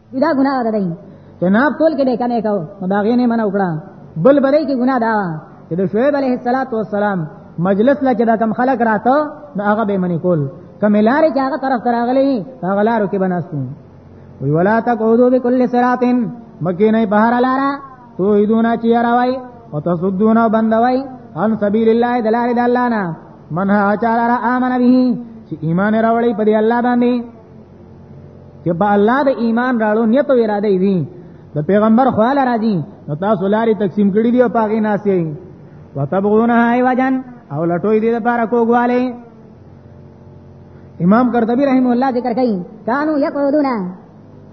دا
ګناه ده دی
جناب تول کې به کمې کو نو دا غینه منه وکړه بل بلې کې ګناه دا چې د شعیب علیه السلام مجلس لا چې دا کم خلق راته نو هغه به منی کول کمه لارې چې هغه طرف تراغلې هغه لارو کې بناستو وی ولا تقعدوا بكل صراط مکه نه بهر لارا تو ایدونا چې راوي او تصدون بندوي ان سبیل الله دلاره د الله نه من ها چا را امن به چې ایمان راوړی په دې الله باندې چې په الله د ایمان راړو نیت او اراده وي د پیغمبر خواله راځي نو تاسو لاري تقسیم کړی دی او پاغي ناسي وتبغونها ایوجن او لټوي دي لپاره کوګواله
امام قرطبي رحم الله ذکر کوي کانو یقودون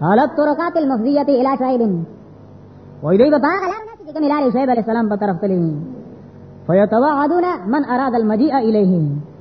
حالت طرقات المفضیه الی شعیب
وای دی
په هغه لار چې کوم لارې شعیب علی السلام په طرف تللی
فیتوعدون من اراد المجیء الیه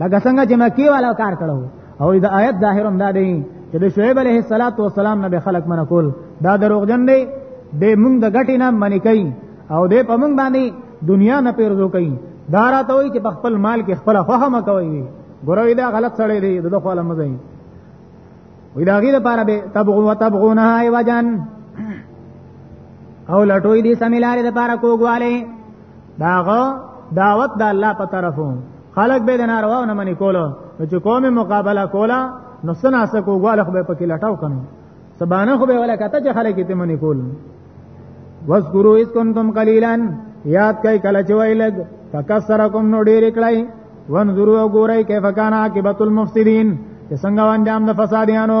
لکه څنګه چې مکی والا کار کړو او دا آیت ظاهر هم دا دی چې د شعیب علیه السلام نه به خلق منه کول دا دروغجن دی د موږ د غټی نه منی کوي او د په موږ باندې دنیا نه پیرزو کوي دا راته وایي چې په خپل مال کې خپل خوخه ما کوي ګوروي دا غلط سړی دی د خپل مزه وي دا غیر لپاره به تبغون وتبغونها ایوجن او لټوي دي سمیلارې لپاره کوګواله داغه دعوت د الله په طرفو خلک به د ناروا نه منی کولو چې قوم مقابله کولا نو سنا سکو غواله خو به پکې لټاو کنه سبانه خو به ولا کته چې خلک ته منی کول واذکروا اذ کنتم قلیلا یاد کای کله چې ویلګ فکسرکم نو ډیر کړای وانظروا غورای کیف کان عاقبت المفسدین چې څنګه وانجام د فسادیانو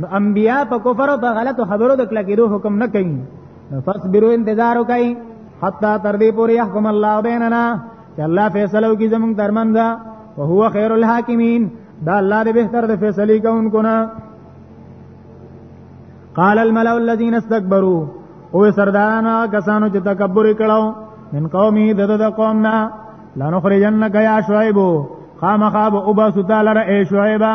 نو انبیا په کفر او په غلطو خبرو د کلکېدو حکم نه کوي فصبروا انتظار وکړئ حتا تر دې پورې يحكم الله بيننا چې الله فیصله وکړي زموږ درمن دا او هو خير الحاکمین دا الله دې بهتر د فیصله کوونکو نه قال الملأ الذين استكبروا او سردارانو کسانو چې تکبر کړو من قومي د د قومنا لنخرجنك يا شعيب خامخاب ابا ستالر اي شعيبا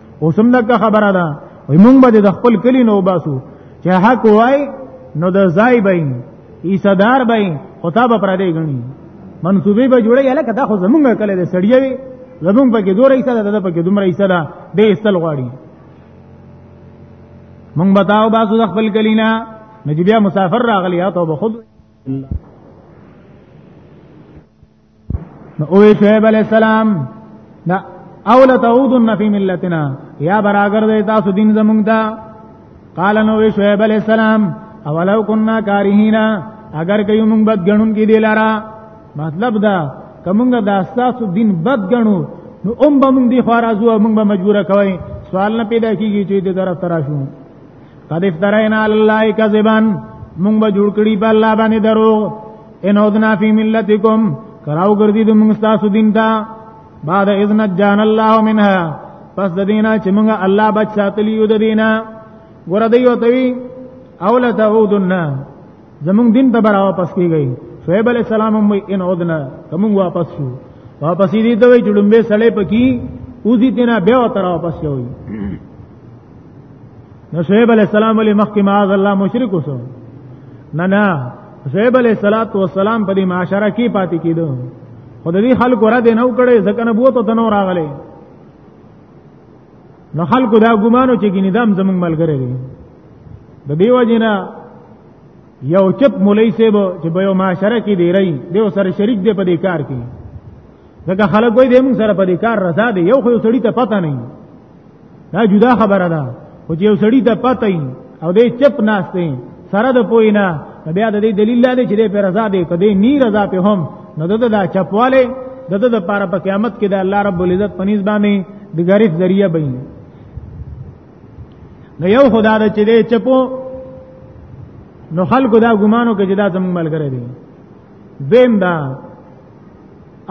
اوس هم دا خبره ده وای مونږ به د خپل کلی نو باسو چې حق وای نو د ځای بین ایصدار بین خطاب پر دې غني منصوبې به جوړي الکه دا خو زمونږ کله د سړی وي زمونږ پکې دوه رئیسه ده د پکې دومره رئیسه ده دې استل غواړي مونږ بتاو باسو د خپل کلینا نجبیا مسافر راغلی یا تو به خود نو او شعیب علی السلام دا اول تعودن فی ملتنا یا براګر دې تاسو دین زمونږ دا قال نو شعیب علی السلام اولو کنا کارهینا اگر کوي مونږ بد غنون کې دی لارا مطلب دا کومګه دا تاسو دین بد غنو نو اوم به مونږ دی خارازو مونږ به مجبور کوي سوال نه پیدا کیږي چې دې طرف تراشو قد افترینا علی الله کذبا مونږ به جوړ کړی په الله باندې درو ان اودنا فی ملتکم کراو ګرځي د مونږ تاسو دین ته بعد اذن جان الله منها پس د دینه چې مونږ الله بچ ساتلی یو د دینه ګور دی یو توی اوله تعودن زمونږ دین ته برا واپس کیږي شعیب علی السلام هم ان اودنا کوم واپس شو واپس دې ته وی جوړمبه سړې پکی اوزی تینا بیا تر واپس شوی نو شعیب علی السلام ولې مخکې معاذ الله مشرک وسو نه نه شعیب علی السلام په دې معاشره کې پاتې کیدو خو د دې خلکو را دې نو کړي ځکه نبوت ته نو راغلي نو خلکو دا ګمانو چې ګینې دام زمنګ ملګری دي د دیو جنا یو چپ مولای سیب چې به یو معاشره کې دی رہی دیو سره شریک دی په دې کار کې ځکه خلک وایي د موږ سره په دې کار رضا دی یو خو سړی ته پته نه دا جدا خبره ده خو یو سړی ته پته او دې چپ ناشته سره د پوینا بیا د دې دلیل لري چې دې پر رضا دی کدی نی رضا په هم نو دغه دا چپواله دغه د پاره په قیامت کې د الله رب العزت پنيز باندې د غریب ذریعہ بین نو یو خدا د چې دې چپو نو خلکو دا ګمانو کې جدا زموږ ملګری دی دیم دا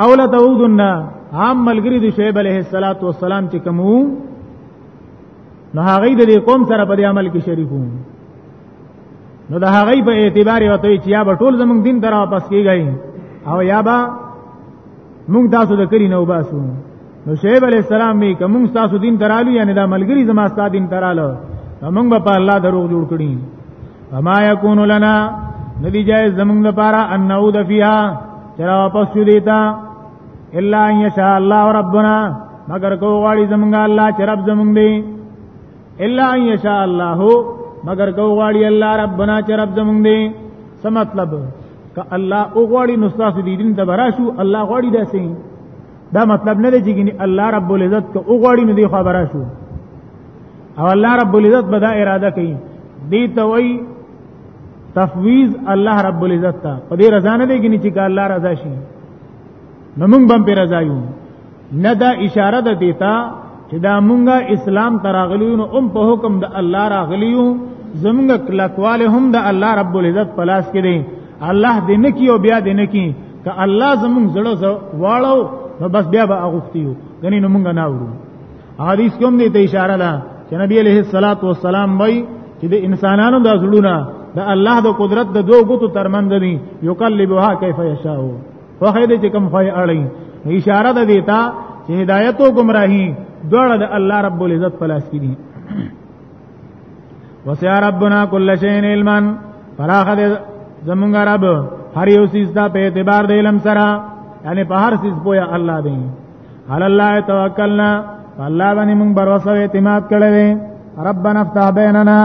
اوله تعودن عام ملګری د شعیب علیه السلام چې کومو نو هغه د دې قوم سره په عمل کې شریکو نو د هغه په اعتبار وته چې یا به ټول زمونږ دین درا واپس کیږي او یا به موږ تاسو د کری نه وباسو نو شعیب علی السلام می کوم تاسو دین درالو یعنی دا ملګری زما ستاسو دین درالو موږ به په الله دروغ جوړ کړی فما يكون لنا ندی جائز زمونږ لپاره ان نعود فيها چر واپس شو دیتا الا ان يشاء الله ربنا مگر کو غواړي زمونږ الله چې رب زمونږ دی الا ان يشاء الله مگر کو غواړي الله ربنا چې رب زمونږ دی څه مطلب ک الله او غواړي نو تاسو دې دین ته براشو الله غواړي داسې دا مطلب نه دی چې الله رب العزت کو غواړي نو دی خبره شو او الله رب العزت بدا اراده کوي دی ته وای تفویض الله رب العزت ته په دې رضا نه دیګنی چې الله رضا شي نو موږ بم پر رضا یو نه دا اشاره ده دیتا چې دا مونږه اسلام تراغلیو نو ام په حکم د الله راغلیو زمونږ کلکواله هم د الله رب العزت پلاس کې دی الله دې نه کیو بیا دې نه کی ک الله زمونږ زړه واړو نو بس بیا به اغوختیو غنی نو مونږ نه ورو حدیث کوم دې ته اشاره ده چې نبی عليه الصلاه والسلام وایي چې د انسانانو د زړونه د الله د قدرت د دوه غوتو ترمنځ دي یقلبها کیف یشاء خو خیدې چې کوم خی اړي اشاره ده دیتا چې هدایت او گمراهي دوړه د الله رب العزت په لاس کې دي وسع ربنا كل شيء علما فراخ زمونږ رب هر یو سیس دا په اعتبار د علم سره یعنی په هر سیس پویا الله دی علی الله توکلنا الله باندې موږ باور او اعتماد کړی دی ربنا افتح بیننا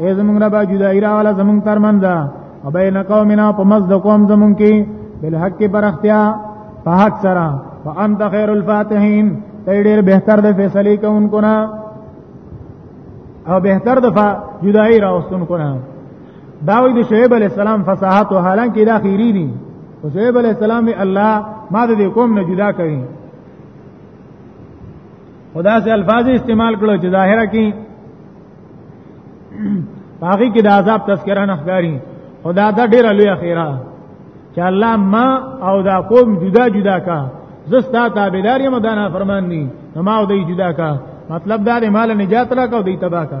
ای زمونږ رب جدای را ولا زمونږ ترمنځ او بین قومنا په مزد قوم زمونږ کې بالحق پر اختیا په حق سره وانت خیر الفاتحین ته ډیر بهتر د فیصله کوونکو نه او بهتر د جدای راوستونکو نه دا وی د شعیب علی السلام فصاحت او حالانکه دا خیری دي او شعیب علی السلام الله ما د قوم نه جدا کړی خدا سے الفاظ استعمال کړو چې ظاهره کې باقی کې د عذاب تذکرہ نه ښکاری خدا دا ډیر لوی اخیره چې الله ما او دا قوم جدا جدا کا زستا تابعدار یم دانا فرمان دي ما او دی جدا کا مطلب دا دی مال نجات را کا او دی تبا کا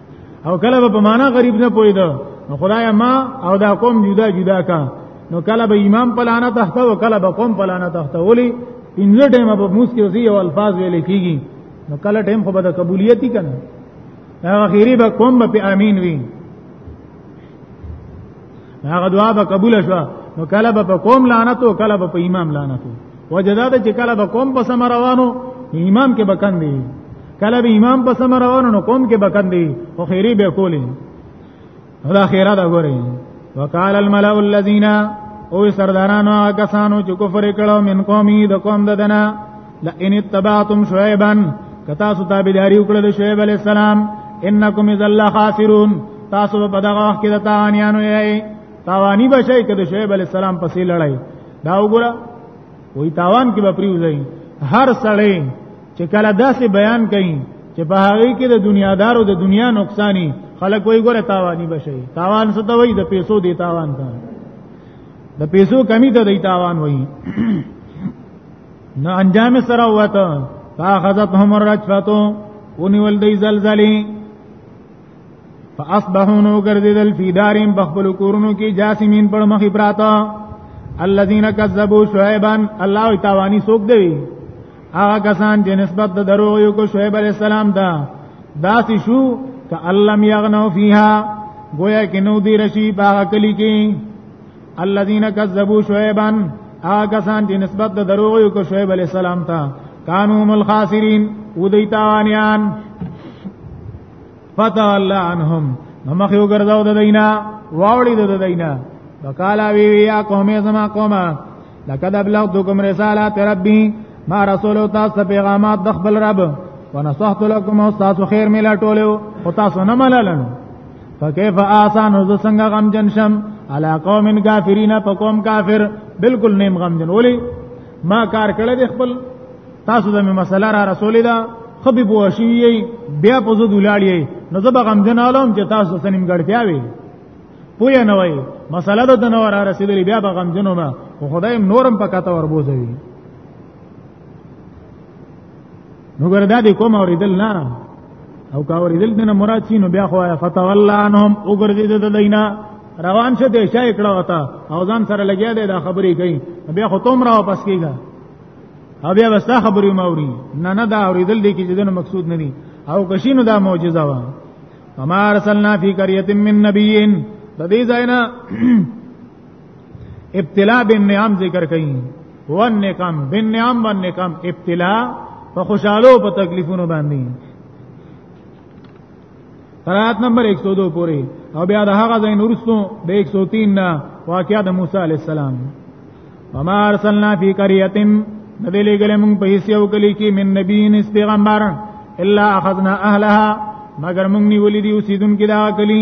او کله به په معنا غریب نه پویدا نو خدای ما او دا قوم جدا جدا کا نو کله به امام پلانه تحت او کله به قوم پلانه تحت ولی پنځه ټیم په موس کې وسی او الفاظ ویل کیږي نو کله ټیم خو به د قبولیت کنه دا اخیری به قوم به امین وی هغه دعا به قبول شوه نو کله به په قوم لعنت او کله به په امام لعنت وجداد چې کله به قوم په سم روانو امام کې بکند دی کله به امام په سم روانو نو قوم کې بکند دی خو خیری به کولې دا خیره دا ګورې وقال الملأ الذين او سردارانو کسانو چې کفر کړو من قومي د قوم ددنه لئن اتبعتم شعيبا کتا سو تابعداري وکړل شعيب عليه السلام انکم اذا خاسرون تاسو په دغه وخت کې د تاوانیانو یې تاوانی بشي کده شعیب علی السلام پسې لړای دا وګوره وې تاوان کې به پریوځي هر سړی چې کله داسې بیان کړي چې په هغه کې د دنیادارو د دنیا نقصانی خلک وې ګوره تاوانی بشي تاوان څه ته وایي د پیسو دی تاوان ته د پیسو کمی ته دی تاوان وایي نو انجام سره وته فاخذتهم الرجفه ونول دی زلزلی فاصبحوا نو ګرځیدل فی دارین بخبل کورونو کې جاسمین پر مخې پراته الذين كذبوا شعيبا الله تعالی سوک دی هغه کسان چې نسبت د درو یو کو شعیب علی السلام دا داس شو ک علم یغنو فیها گویا کې نو دی رشی باغ کلی کې الذين كذبوا شعيبا هغه سان چې نسبت د دروغ یو کو شعیب علی السلام ته کانو مل خاسرین ودی تاوانیان فتا الله عنهم مخ یو ګرځاو د دینا واوړي د دینا وکالا وی یا قومه زما قومه لقد ابلغتكم رسالات ربي ما رسول تاسو پیغامات د خپل رب ونصحت لكم استاد خير ملا ټولو او تاسو نه ملالنو فكيف آسان ز څنګه غم جن شم علا قوم کافرین په قوم کافر بالکل نیم غم جن ولی ما کار کړی د خپل تاسو د مسله را رسول دا خبي بو شوی بیا په زو دلاړی نو زه به غم جن عالم چې تاسو سنیم ګړتیا وی پوی نه وای مسله د نور را رسیدلی بیا به غم جنوم خدای نورم پکاته وربوزوي نو ګردا دې کوم اوریدل نه او کا اوریدل دنه مراد شي نو بیا خو یا فتول انهم وګرځي د دینا روان شه دې شای کړه وتا او ځان سره لګیا دې دا خبرې کوي بیا خو تم را واپس کیږي او بیا وستا خبرې موري نه نه دا اوریدل دې کې دنه مقصود نه دي او کشینو دا معجزه وا وما ارسلنا فی قريه من نبیین د دې ځاینا ابتلا بالنعم ذکر کئ ون نکم بن نعم ون نکم ابتلا په خوشاله او په تکلیفونو باندې قرات نمبر 102 پورې او بیا د هغه ځای نورستو د 103 نه واقعیا د موسی علی السلام وما ارسلنا فی قريه ندې لګل موږ په هیڅ یو کلی کې من نبی نس پیغمبر الا اخذنا اهلها مگر موږ نیولې دی اوسیدونکو دا کلی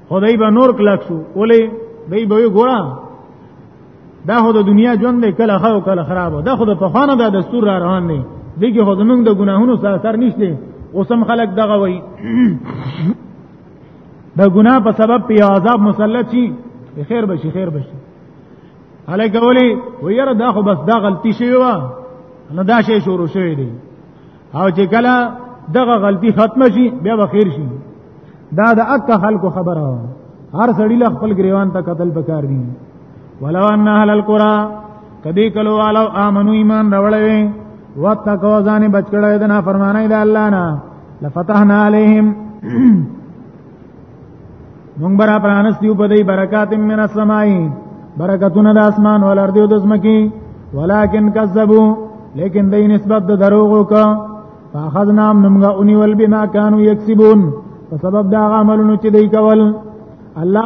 خدای به نور کلک شو ولې دای به ګورا دا خو د دنیا ژوند دی کله ښه او کله خراب دا خو د پخوانو د دستور را روان دی دغه خو زمونږ د ګناهونو سره اثر نشته اوسم خلک دغه وای د ګناه په سبب په عذاب مسلط شي خیر بشي خیر بشي هلکه ولې ویره دا خو بس دا غلطي شوی و نه دا شی شروع شوی دی او چې کله دغه غلطي ختم شي بیا به خیر شي دا د اک خلکو خبره هر سړی له خپل گریوان ته قتل پکار دي ولو ان اهل القرى کدی کلو والو امنو ایمان راولوي واتقوا ځان بچ کړه دنا فرمانه د الله نه لفتحنا عليهم مونږ برا پرانستیو په دې برکات من السماء برکتونه د اسمان ول ارض او د زمکی ولکن کذبوا لیکن دې نسبت د دروغو کا فاخذنا منغا اني ول بما كانوا يكسبون په سبب دا عملونو چې دوی کول الله